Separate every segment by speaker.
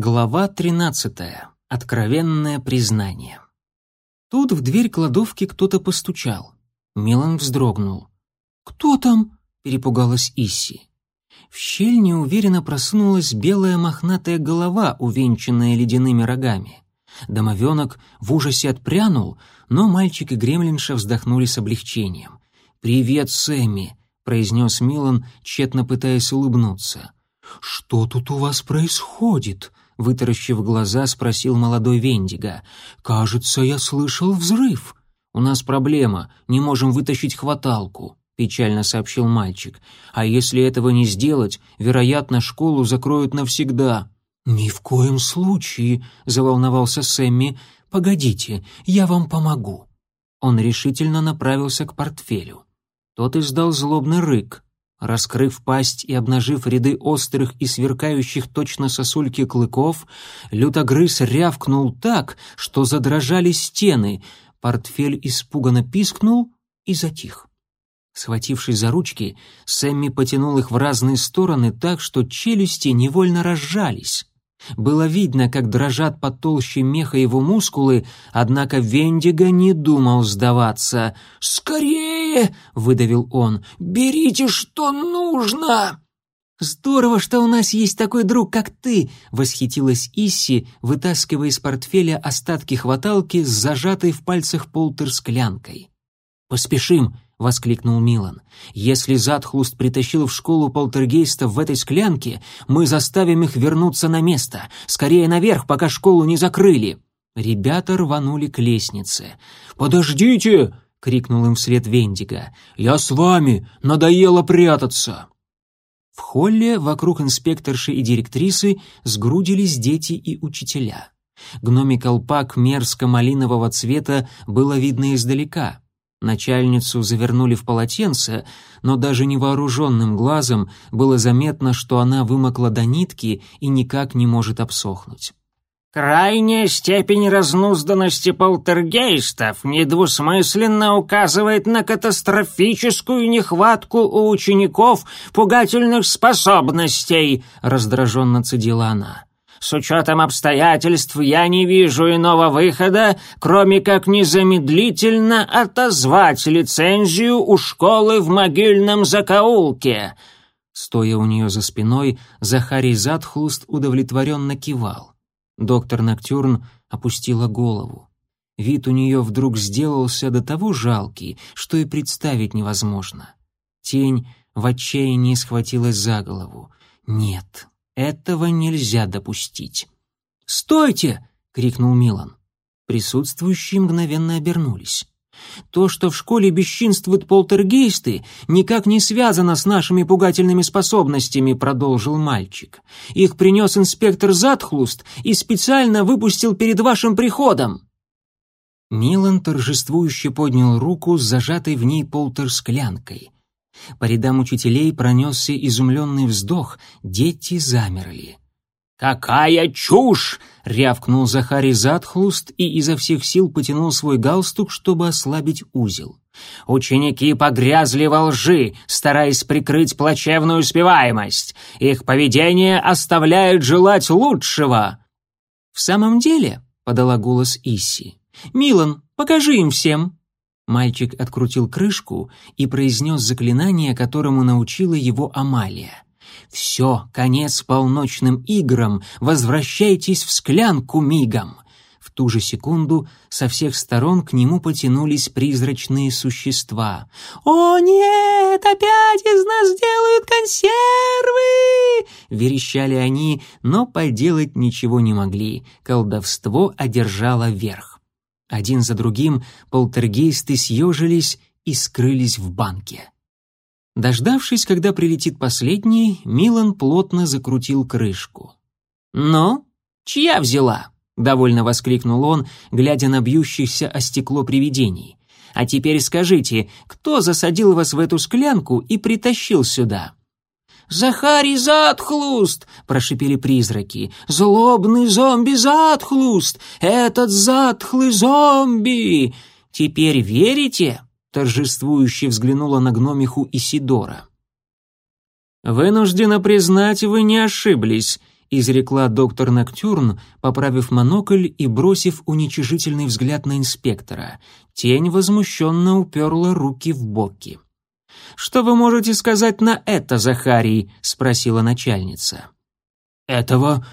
Speaker 1: Глава 13. Откровенное признание. Тут в дверь кладовки кто-то постучал. Милан вздрогнул. «Кто там?» — перепугалась Исси. В щель неуверенно просунулась белая мохнатая голова, увенчанная ледяными рогами. Домовенок в ужасе отпрянул, но мальчик и гремлинша вздохнули с облегчением. «Привет, Сэмми!» — произнес Милан, тщетно пытаясь улыбнуться. «Что тут у вас происходит?» — вытаращив глаза, спросил молодой Вендиго. «Кажется, я слышал взрыв». «У нас проблема, не можем вытащить хваталку», — печально сообщил мальчик. «А если этого не сделать, вероятно, школу закроют навсегда». «Ни в коем случае», — заволновался Сэмми. «Погодите, я вам помогу». Он решительно направился к портфелю. Тот издал злобный рык. Раскрыв пасть и обнажив ряды острых и сверкающих точно сосульки клыков, лютогрыз рявкнул так, что задрожали стены. Портфель испуганно пискнул и затих. Схватившись за ручки, Сэмми потянул их в разные стороны так, что челюсти невольно разжались. Было видно, как дрожат под толщей меха его мускулы, однако Вендиго не думал сдаваться. «Скорее!» — выдавил он. «Берите, что нужно!» «Здорово, что у нас есть такой друг, как ты!» — восхитилась Исси, вытаскивая из портфеля остатки хваталки с зажатой в пальцах полтер склянкой. «Поспешим!» — воскликнул Милан. «Если Затхлуст притащил в школу полтергейстов в этой склянке, мы заставим их вернуться на место. Скорее наверх, пока школу не закрыли». Ребята рванули к лестнице. «Подождите!» — крикнул им вслед Вендиго. «Я с вами! Надоело прятаться!» В холле вокруг инспекторши и директрисы сгрудились дети и учителя. Гномик колпак мерзко-малинового цвета было видно издалека — Начальницу завернули в полотенце, но даже невооруженным глазом было заметно, что она вымокла до нитки и никак не может обсохнуть.
Speaker 2: Крайняя степень разнузданности полтергейстов недвусмысленно указывает на катастрофическую нехватку у учеников пугательных способностей, раздраженно цедила она. С учетом обстоятельств я не вижу иного выхода, кроме как незамедлительно отозвать лицензию у школы в могильном закоулке».
Speaker 1: Стоя у нее за спиной, Захарий Затхлуст удовлетворенно кивал. Доктор Ноктюрн опустила голову. Вид у нее вдруг сделался до того жалкий, что и представить невозможно. Тень в отчаянии схватилась за голову. «Нет, этого нельзя допустить. «Стойте!» — крикнул Милан. Присутствующие мгновенно обернулись. То, что в школе бесчинствуют полтергейсты, никак не связано с нашими пугательными способностями, продолжил мальчик. Их принес инспектор Затхлуст и специально выпустил перед вашим приходом. Милан торжествующе поднял руку с зажатой в ней полтер-склянкой. По рядам учителей пронесся изумленный вздох, дети замерли.
Speaker 2: «Какая чушь!» — рявкнул
Speaker 1: Захарий Затхлуст и изо всех сил потянул свой галстук, чтобы ослабить узел.
Speaker 2: «Ученики погрязли во лжи, стараясь прикрыть плачевную успеваемость. Их поведение оставляет желать лучшего».
Speaker 1: «В самом деле», — подала голос Исси, — «Милан, покажи им всем». Мальчик открутил крышку и произнес заклинание, которому научила его Амалия. «Все, конец полночным играм, возвращайтесь в склянку мигом!» В ту же секунду со всех сторон к нему потянулись призрачные существа. «О нет, опять из нас делают консервы!» Верещали они, но поделать ничего не могли. Колдовство одержало верх. Один за другим полтергейсты съежились и скрылись в банке. Дождавшись, когда прилетит последний, Милан плотно закрутил крышку. «Но? Чья взяла?» — довольно воскликнул он, глядя на бьющихся о стекло привидений. «А теперь скажите, кто засадил вас в эту склянку и притащил сюда?» «Захарий Затхлуст!» — прошипели призраки. «Злобный зомби Затхлуст! Этот затхлый зомби!» «Теперь верите?» — торжествующе взглянула на гномиху Исидора.
Speaker 2: «Вынуждена признать, вы не ошиблись», —
Speaker 1: изрекла доктор Ноктюрн, поправив монокль и бросив уничижительный взгляд на инспектора. Тень возмущенно уперла руки в боки. «Что вы можете сказать на это, Захарий?» — спросила начальница. «Этого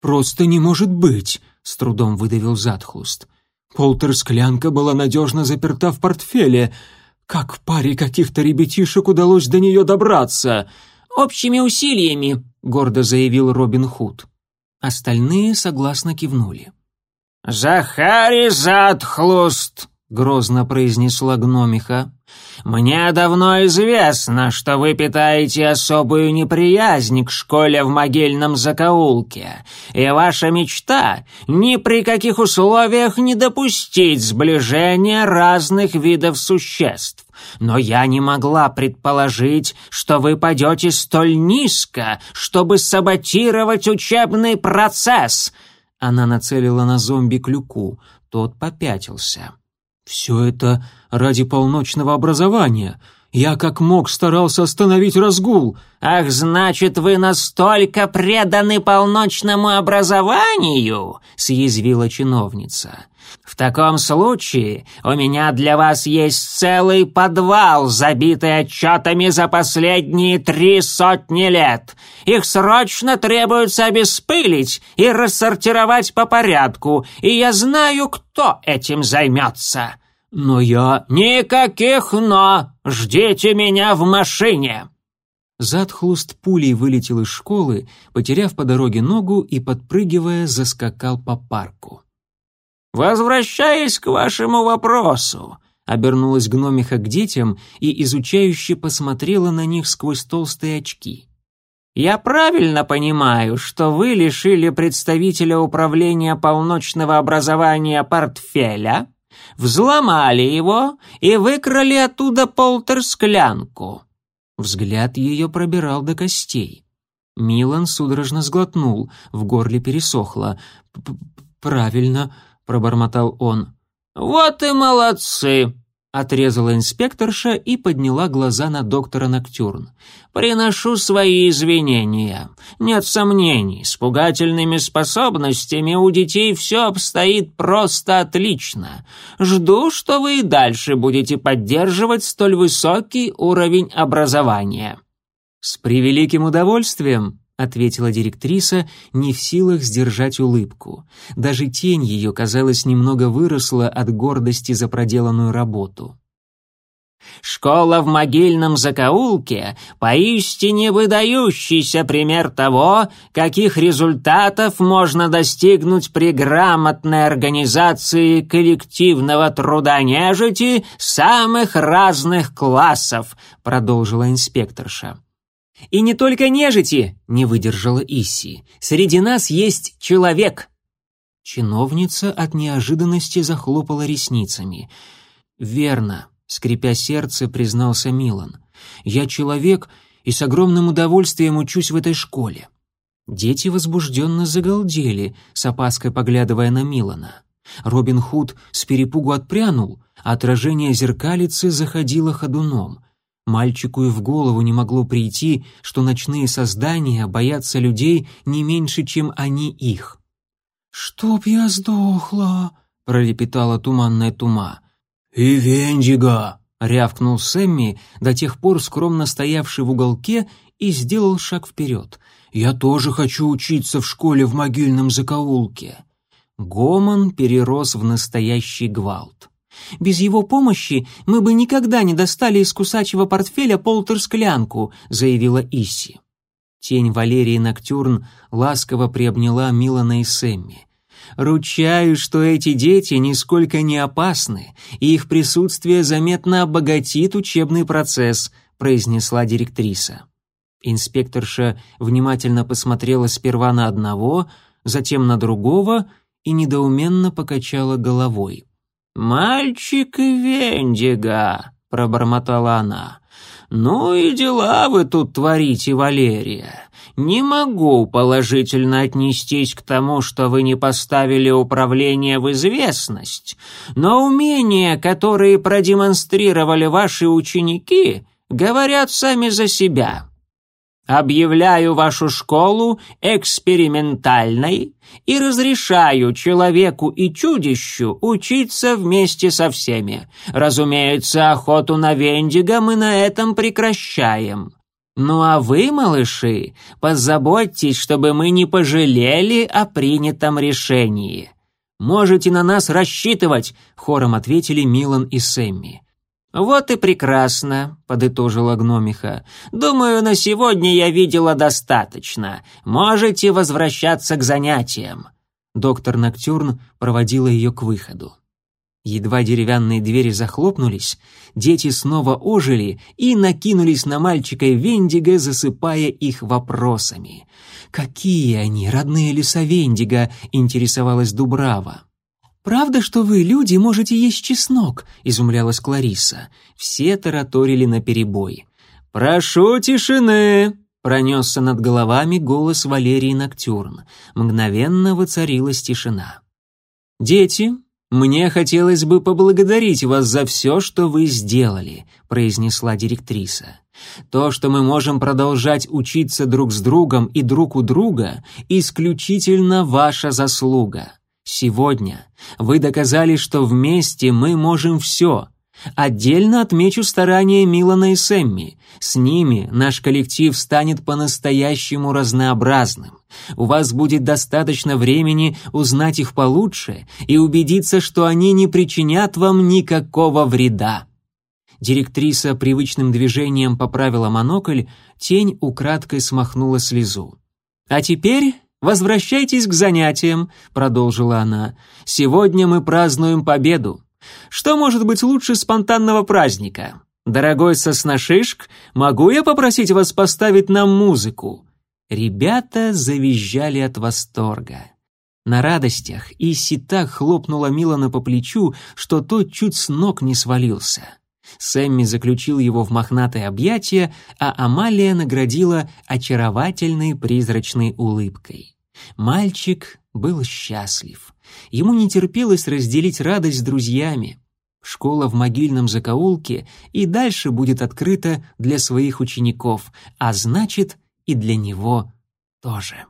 Speaker 1: просто не может быть», — с трудом выдавил Затхлуст. «Полтер-склянка была надежно заперта в портфеле. Как паре каких-то ребятишек удалось до нее добраться?»
Speaker 2: «Общими усилиями», — гордо заявил Робин Худ.
Speaker 1: Остальные согласно кивнули.
Speaker 2: «Захари Затхлуст!» — грозно произнесла гномиха. «Мне давно известно, что вы питаете особую неприязнь к школе в могильном закоулке, и ваша мечта — ни при каких условиях не допустить сближения разных видов существ. Но я не могла предположить, что вы падете столь низко, чтобы саботировать учебный процесс».
Speaker 1: Она нацелила на зомби клюку, тот попятился. «Все это ради полночного образования. Я как мог старался остановить разгул».
Speaker 2: «Ах, значит, вы настолько преданы полночному образованию?» — съязвила чиновница. «В таком случае у меня для вас есть целый подвал, забитый отчетами за последние три сотни лет. Их срочно требуется обеспылить и рассортировать по порядку, и я знаю, кто этим займется». «Но я...» «Никаких «но». Ждите меня в машине».
Speaker 1: Затхлуст пулей вылетел из школы, потеряв по дороге ногу и, подпрыгивая, заскакал по парку.
Speaker 2: «Возвращаясь к вашему вопросу», —
Speaker 1: обернулась гномиха к детям и изучающе посмотрела на них сквозь толстые очки.
Speaker 2: «Я правильно понимаю, что вы лишили представителя управления полночного образования портфеля?» Взломали его и выкрали оттуда полтер-склянку».
Speaker 1: Взгляд ее пробирал до костей. Милан судорожно сглотнул, в горле пересохло. «Правильно», — пробормотал он.
Speaker 2: «Вот и молодцы»,
Speaker 1: Отрезала инспекторша и подняла глаза на доктора Ноктюрн.
Speaker 2: «Приношу свои извинения. Нет сомнений, с пугательными способностями у детей все обстоит просто отлично. Жду, что вы и дальше будете поддерживать столь высокий уровень образования».
Speaker 1: «С превеликим удовольствием», — ответила директриса, не в силах сдержать улыбку. Даже тень ее, казалось, немного выросла от гордости за проделанную работу.
Speaker 2: «Школа в могильном закоулке — поистине выдающийся пример того, каких результатов можно достигнуть при грамотной организации коллективного труда нежити самых разных классов», — продолжила инспекторша.
Speaker 1: «И не только нежити», — не выдержала Исси. «Среди нас есть человек». Чиновница от неожиданности захлопала ресницами. «Верно», — скрипя сердце, признался Милан. «Я человек и с огромным удовольствием учусь в этой школе». Дети возбужденно загалдели, с опаской поглядывая на Милана. Робин Худ с перепугу отпрянул, а отражение зеркалицы заходило ходуном. Мальчику и в голову не могло прийти, что ночные создания боятся людей не меньше, чем они их. «Чтоб я сдохла!» — пролепетала туманная тума. «И Вендиго!» — рявкнул Сэмми, до тех пор скромно стоявший в уголке, и сделал шаг вперед. «Я тоже хочу учиться в школе в могильном закоулке». Гомон перерос в настоящий гвалт. Без его помощи мы бы никогда не достали из кусачего портфеля полтер-склянку», — заявила Исси. Тень Валерии Ноктюрн ласково приобняла Милана и Сэмми. «Ручаюсь, что эти дети нисколько не опасны, и их присутствие заметно обогатит учебный процесс», — произнесла директриса. Инспекторша внимательно посмотрела сперва на одного, затем на другого и недоуменно покачала головой.
Speaker 2: «Мальчик и Вендиго», — пробормотала она. «Ну и дела вы тут творите, Валерия. Не могу положительно отнестись к тому, что вы не поставили управление в известность, но умения, которые продемонстрировали ваши ученики, говорят сами за себя». Объявляю вашу школу экспериментальной и разрешаю человеку и чудищу учиться вместе со всеми. Разумеется, охоту на Вендиго мы на этом прекращаем. Ну а вы, малыши, позаботьтесь, чтобы мы не пожалели о принятом решении. Можете на нас рассчитывать, хором ответили Милан и Сэмми. «Вот и прекрасно», — подытожила гномиха. «Думаю, на сегодня я видела достаточно. Можете возвращаться к занятиям». Доктор Ноктюрн проводила ее к выходу. Едва деревянные двери захлопнулись, дети снова ожили и накинулись на мальчика и Вендиго, засыпая их вопросами. «Какие они, родные леса Вендиго?» — интересовалась Дубрава. «Правда, что вы, люди, можете есть чеснок?» — изумлялась Клариса. Все тараторили наперебой. «Прошу тишины!» — пронесся над головами голос Валерии Ноктюрн. Мгновенно воцарилась тишина. «Дети, мне хотелось бы поблагодарить вас за все, что вы сделали», — произнесла директриса. «То, что мы можем продолжать учиться друг с другом и друг у друга, исключительно ваша заслуга». Сегодня вы доказали, что вместе мы можем все. Отдельно отмечу старания Милана и Сэмми. С ними наш коллектив станет по-настоящему разнообразным. У вас будет достаточно времени узнать их получше и убедиться, что они не причинят вам никакого вреда. Директриса привычным движением поправила монокль, тень украдкой смахнула слезу. А теперь «Возвращайтесь к занятиям», — продолжила она. «Сегодня мы празднуем победу. Что может быть лучше спонтанного праздника? Дорогой сосношишк, могу я попросить вас поставить нам музыку?» Ребята завизжали от восторга. На радостях Исси так хлопнула Милана по плечу, что тот чуть с ног не свалился. Сэмми заключил его в мохнатое объятие, а Амалия наградила очаровательной призрачной улыбкой. Мальчик был счастлив. Ему не терпелось разделить радость с друзьями. Школа в могильном закоулке и дальше будет открыта для своих учеников, а значит и для него тоже.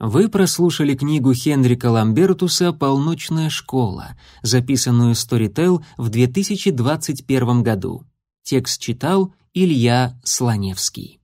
Speaker 2: Вы прослушали книгу Хенрика Ламбертуса «Полночная школа», записанную Storytel в 2021 году. Текст читал Илья Слоневский.